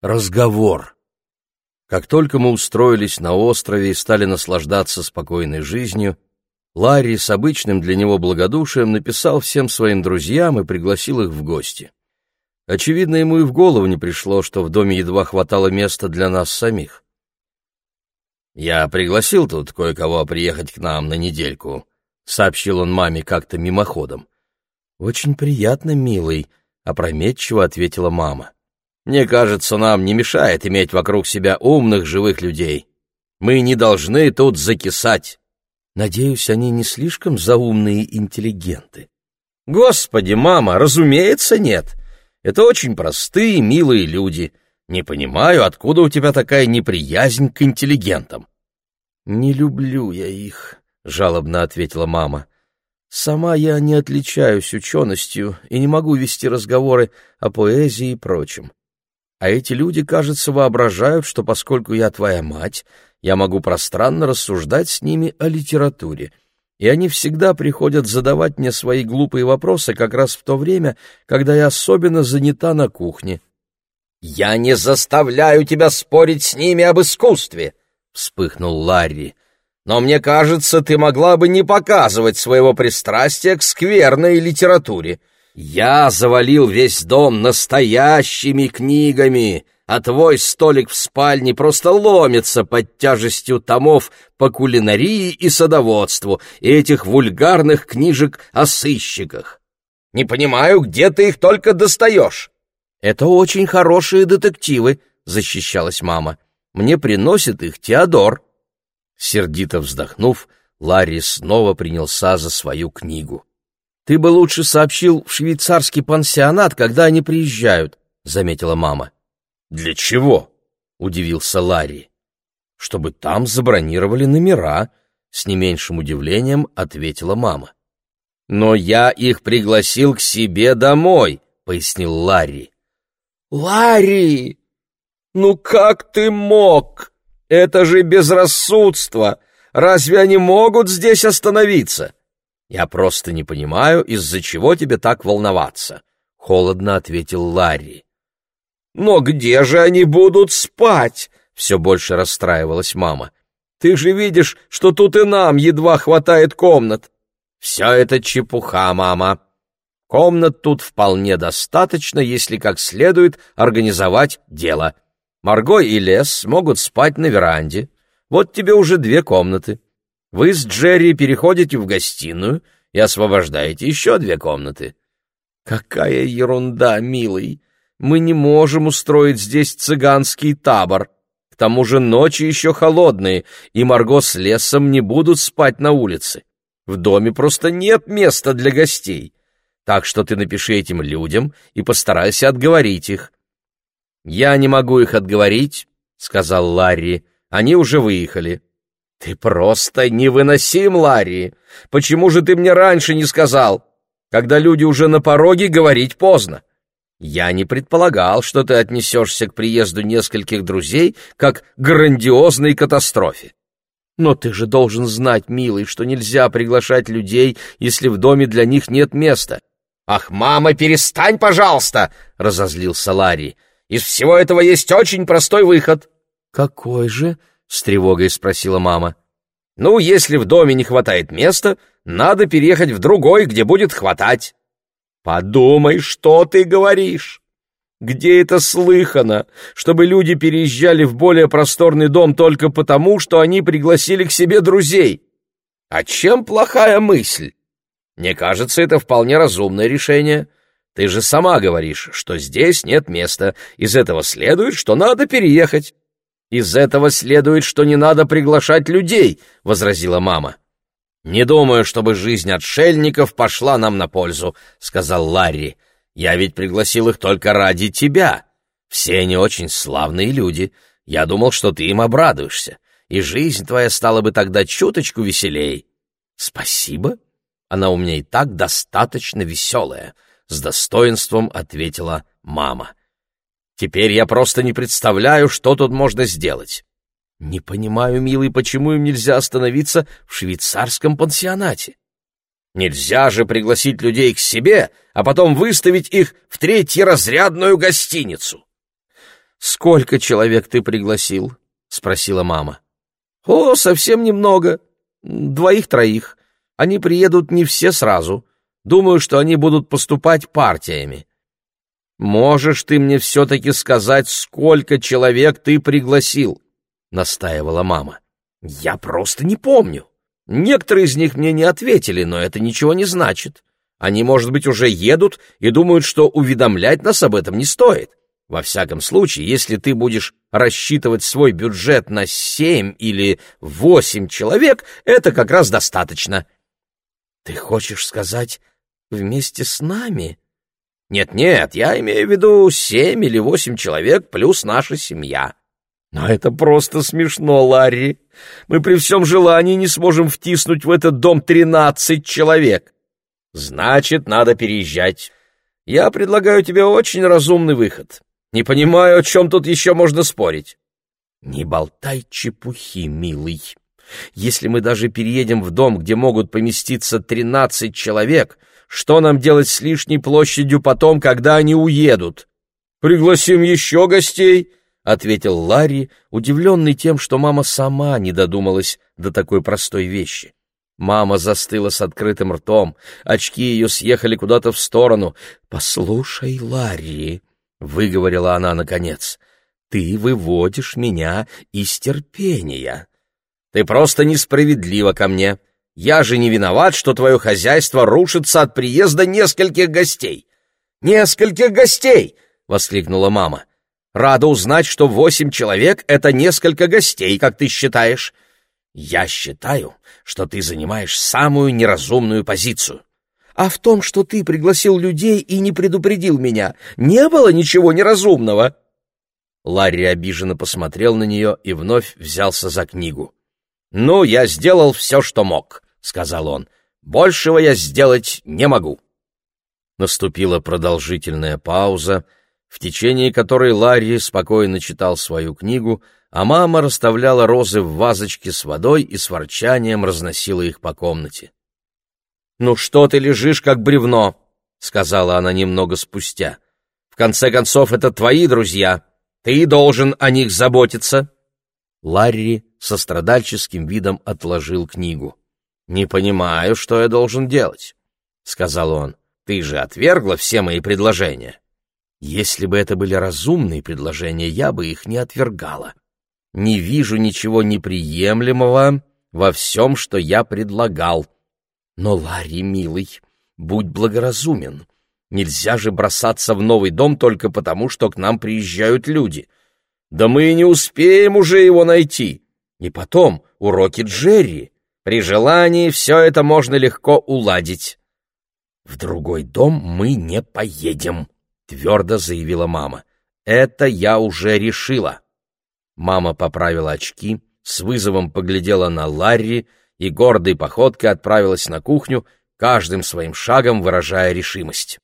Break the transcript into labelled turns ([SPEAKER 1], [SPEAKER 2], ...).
[SPEAKER 1] Разговор. Как только мы устроились на острове и стали наслаждаться спокойной жизнью, Ларри с обычным для него благодушием написал всем своим друзьям и пригласил их в гости. Очевидно, ему и в голову не пришло, что в доме едва хватало места для нас самих. «Я пригласил тут кое-кого приехать к нам на недельку», — сообщил он маме как-то мимоходом. «Очень приятно, милый», — опрометчиво ответила мама. Мне кажется, нам не мешает иметь вокруг себя умных, живых людей. Мы не должны тут закисать. Надеюсь, они не слишком заумные интеллигенты. Господи, мама, разумеется, нет. Это очень простые, милые люди. Не понимаю, откуда у тебя такая неприязнь к интеллигентам. Не люблю я их, жалобно ответила мама. Сама я не отличаюсь ученостью и не могу вести разговоры о поэзии и прочем. А эти люди, кажется, воображают, что поскольку я твоя мать, я могу пространно рассуждать с ними о литературе. И они всегда приходят задавать мне свои глупые вопросы как раз в то время, когда я особенно занята на кухне. «Я не заставляю тебя спорить с ними об искусстве!» — вспыхнул Ларри. «Но мне кажется, ты могла бы не показывать своего пристрастия к скверной литературе. Я завалил весь дом настоящими книгами, а твой столик в спальне просто ломится под тяжестью томов по кулинарии и садоводству и этих вульгарных книжек о сыщиках. Не понимаю, где ты их только достаешь. Это очень хорошие детективы, защищалась мама. Мне приносит их Теодор. Сердито вздохнув, Ларри снова принялся за свою книгу. «Ты бы лучше сообщил в швейцарский пансионат, когда они приезжают», — заметила мама. «Для чего?» — удивился Ларри. «Чтобы там забронировали номера», — с не меньшим удивлением ответила мама. «Но я их пригласил к себе домой», — пояснил Ларри. «Ларри! Ну как ты мог? Это же безрассудство! Разве они могут здесь остановиться?» «Я просто не понимаю, из-за чего тебе так волноваться», — холодно ответил Ларри. «Но где же они будут спать?» — все больше расстраивалась мама. «Ты же видишь, что тут и нам едва хватает комнат». «Все это чепуха, мама. Комнат тут вполне достаточно, если как следует организовать дело. Марго и Лес могут спать на веранде. Вот тебе уже две комнаты. Вы с Джерри переходите в гостиную и освобождаете еще две комнаты. Какая ерунда, милый! Мы не можем устроить здесь цыганский табор. К тому же ночи еще холодные, и Марго с Лесом не будут спать на улице. В доме просто нет места для гостей. Так что ты напиши этим людям и постарайся отговорить их. «Я не могу их отговорить», — сказал Ларри. «Они уже выехали. «Ты просто невыносим, Ларри! Почему же ты мне раньше не сказал? Когда люди уже на пороге, говорить поздно. Я не предполагал, что ты отнесешься к приезду нескольких друзей как к грандиозной катастрофе. Но ты же должен знать, милый, что нельзя приглашать людей, если в доме для них нет места. «Ах, мама, перестань, пожалуйста!» — разозлился Ларри. «Из всего этого есть очень простой выход». «Какой же?» — с тревогой спросила мама. «Ну, если в доме не хватает места, надо переехать в другой, где будет хватать». «Подумай, что ты говоришь!» Где это слыхано, чтобы люди переезжали в более просторный дом только потому, что они пригласили к себе друзей? А чем плохая мысль? Мне кажется, это вполне разумное решение. Ты же сама говоришь, что здесь нет места. Из этого следует, что надо переехать. «Из этого следует, что не надо приглашать людей», — возразила мама. «Не думаю, чтобы жизнь отшельников пошла нам на пользу», — сказал Ларри. «Я ведь пригласил их только ради тебя. Все они очень славные люди. Я думал, что ты им обрадуешься, и жизнь твоя стала бы тогда чуточку веселей». «Спасибо. Она у меня и так достаточно веселая», — с достоинством ответила мама. Теперь я просто не представляю, что тут можно сделать. Не понимаю, милый, почему им нельзя остановиться в швейцарском пансионате? Нельзя же пригласить людей к себе, а потом выставить их в третьеразрядную гостиницу. сколько человек ты пригласил?» — спросила мама. «О, совсем немного. Двоих-троих. Они приедут не все сразу. Думаю, что они будут поступать партиями. Можешь ты мне все-таки сказать, сколько человек ты пригласил?» — настаивала мама. «Я просто не помню. Некоторые из них мне не ответили, но это ничего не значит. Они, может быть, уже едут и думают, что уведомлять нас об этом не стоит. Во всяком случае, если ты будешь рассчитывать свой бюджет на семь или восемь человек, это как раз достаточно. Ты хочешь сказать вместе с нами? Нет-нет, я имею в виду семь или восемь человек плюс наша семья. Но это просто смешно, Ларри. Мы при всем желании не сможем втиснуть в этот дом тринадцать человек. Значит, надо переезжать. Я предлагаю тебе очень разумный выход. Не понимаю, о чем тут еще можно спорить. Не болтай чепухи, милый. Если мы даже переедем в дом, где могут поместиться тринадцать человек, что нам делать с лишней площадью потом, когда они уедут? Пригласим еще гостей, — ответил Ларри, удивленный тем, что мама сама не додумалась до такой простой вещи. Мама застыла с открытым ртом, очки ее съехали куда-то в сторону. «Послушай, Ларри», — выговорила она наконец, — «ты выводишь меня из терпения. Ты просто несправедлива ко мне. Я же не виноват, что твое хозяйство рушится от приезда нескольких гостей». «Нескольких гостей!» — воскликнула мама. «Рада узнать, что восемь человек — это несколько гостей, как ты считаешь. Я считаю, что ты занимаешь самую неразумную позицию. А в том, что ты пригласил людей и не предупредил меня, не было ничего неразумного. Ларри обиженно посмотрел на нее и вновь взялся за книгу. «Ну, я сделал все, что мог», — сказал он. «Большего я сделать не могу». Наступила продолжительная пауза, в течение которой Ларри спокойно читал свою книгу, а мама расставляла розы в вазочке с водой и с ворчанием разносила их по комнате. «Ну что ты лежишь, как бревно?» — сказала она немного спустя. «В конце концов, это твои друзья. Ты должен о них заботиться». Ларри со страдальческим видом отложил книгу. «Не понимаю, что я должен делать», — сказал он. «Ты же отвергла все мои предложения». «Если бы это были разумные предложения, я бы их не отвергала. Не вижу ничего неприемлемого во всем, что я предлагал», но, Ларри, милый, будь благоразумен. Нельзя же бросаться в новый дом только потому, что к нам приезжают люди. Да мы и не успеем уже его найти. И потом уроки Джерри. При желании все это можно легко уладить. В другой дом мы не поедем, твердо заявила мама. Это я уже решила. Мама поправила очки, с вызовом поглядела на Ларри, и гордой походкой отправилась на кухню, каждым своим шагом выражая решимость.